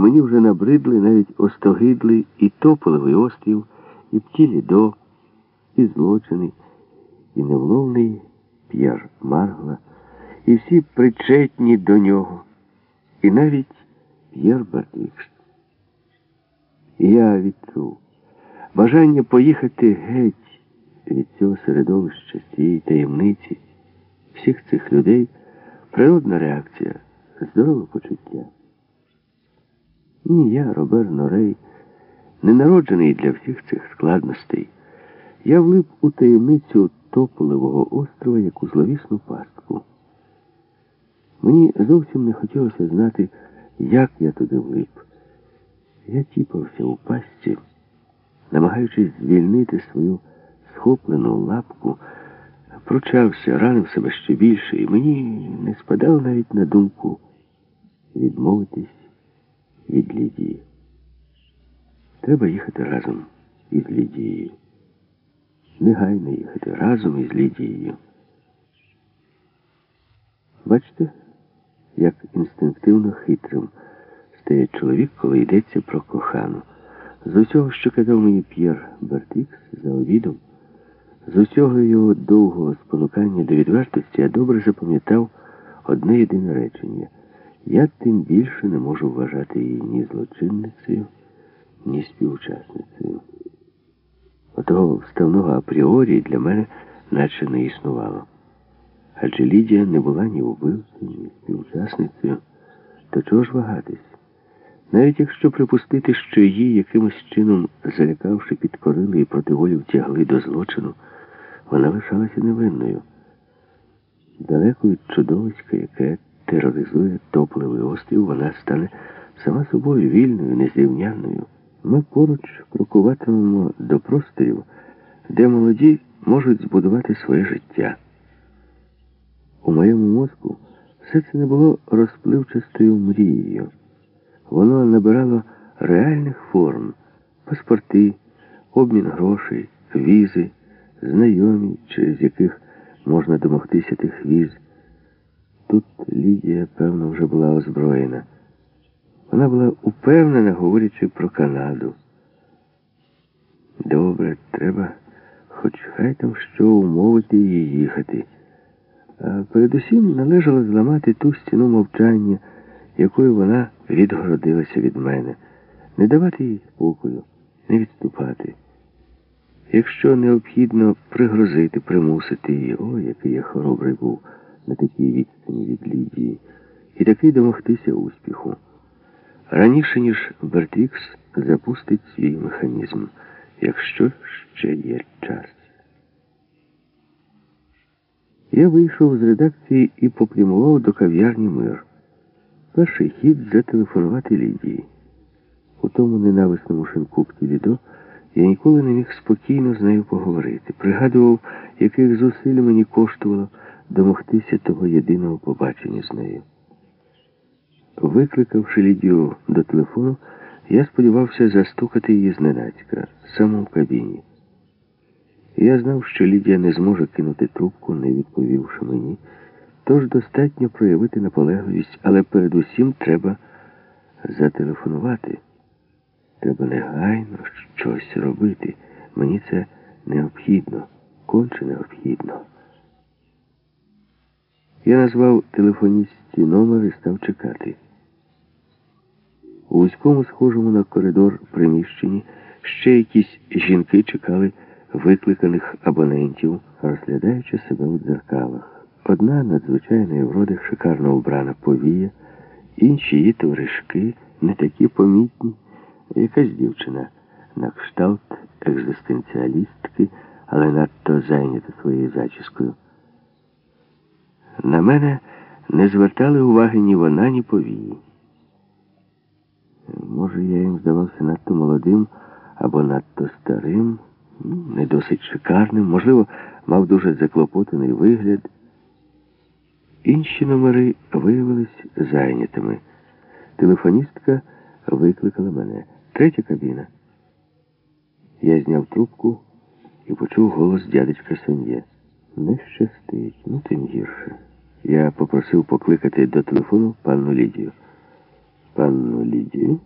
Мені вже набридли навіть остогидлий і тополевий острів, і птілі до, і злочини, і невловний П'єр Маргла, і всі причетні до нього, і навіть П'єр Бертвікс. Я відчув бажання поїхати геть від цього середовища, з цієї таємниці, всіх цих людей, природна реакція, здорове почуття. Ні, я, Робер Норей, не народжений для всіх цих складностей. Я влип у таємницю тополевого острова як у зловісну пастку. Мені зовсім не хотілося знати, як я туди влип. Я тіпався у пастці, намагаючись звільнити свою схоплену лапку, пручався, ранив себе ще більше, і мені не спадало навіть на думку відмовитись від Лідії. Треба їхати разом із Лідією. Негайно їхати разом із Лідією. Бачите, як інстинктивно хитрим стає чоловік, коли йдеться про кохану. З усього, що казав мені П'єр Бертікс за обідом, з усього його довгого спонукання до відвертості я добре запам'ятав одне єдине речення. Я тим більше не можу вважати її ні злочинницею, ні співучасницею. Отого вставного апріорі для мене наче не існувало. Адже Лідія не була ні вбивцею, ні співучасницею, то чого ж вагатись? Навіть якщо припустити, що її якимось чином, залякавши, підкорили і проти волі втягли до злочину, вона лишалася невинною. Далеко від чудовиська, яке тероризує топливий острів, вона стане сама собою вільною, незрівнянною. Ми поруч крокуватимемо до просторів, де молоді можуть збудувати своє життя. У моєму мозку все це не було розпливчастою мрією. Воно набирало реальних форм, паспорти, обмін грошей, візи, знайомі, через яких можна домогтися тих віз. Тут Лідія, певно, вже була озброєна. Вона була упевнена, говорячи про Канаду. Добре, треба, хоч хай там що умовити її їхати. А передусім належало зламати ту стіну мовчання, якою вона відгородилася від мене, не давати їй спокою, не відступати. Якщо необхідно пригрозити, примусити її, о, який я хоробрий був на такій відстані від Лідії, і такий домогтися успіху. Раніше, ніж Бертвікс запустить свій механізм, якщо ще є час. Я вийшов з редакції і попрямував до кав'ярні мир. Перший хід зателефонувати Лідії. У тому ненависному шинку Птілідо я ніколи не міг спокійно з нею поговорити. Пригадував, яких зусиль мені коштувало домогтися того єдиного побачення з нею. Викликавши Лідію до телефону, я сподівався застукати її зненацька, саме в кабіні. Я знав, що Лідія не зможе кинути трубку, не відповівши мені. Тож достатньо проявити наполегливість, але передусім треба зателефонувати. Треба негайно щось робити. Мені це необхідно, конче необхідно. Я назвав телефоністці номер і став чекати. У вузькому, схожому на коридор приміщенні ще якісь жінки чекали викликаних абонентів, розглядаючи себе у дзеркалах. Одна надзвичайної вроди шикарно вбрана повія, інші її товаришки не такі помітні, якась дівчина на кшталт екзистенціалістки, але надто зайнята своєю зачіскою. На мене не звертали уваги ні вона, ні повії. Може, я їм здавався надто молодим або надто старим, не досить шикарним, можливо, мав дуже заклопотаний вигляд. Інші номери виявились зайнятими. Телефоністка викликала мене. Третя кабіна. Я зняв трубку і почув голос дядечка Сон'є. Не щастить, ну тим гірше. Я попросив покликати до телефону панну Лідію. Панну Лідію?